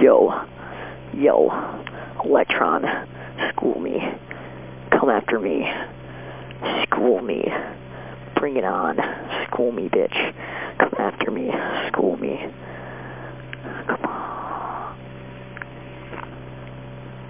Yo, yo, Electron, school me. Come after me. School me. Bring it on. School me, bitch.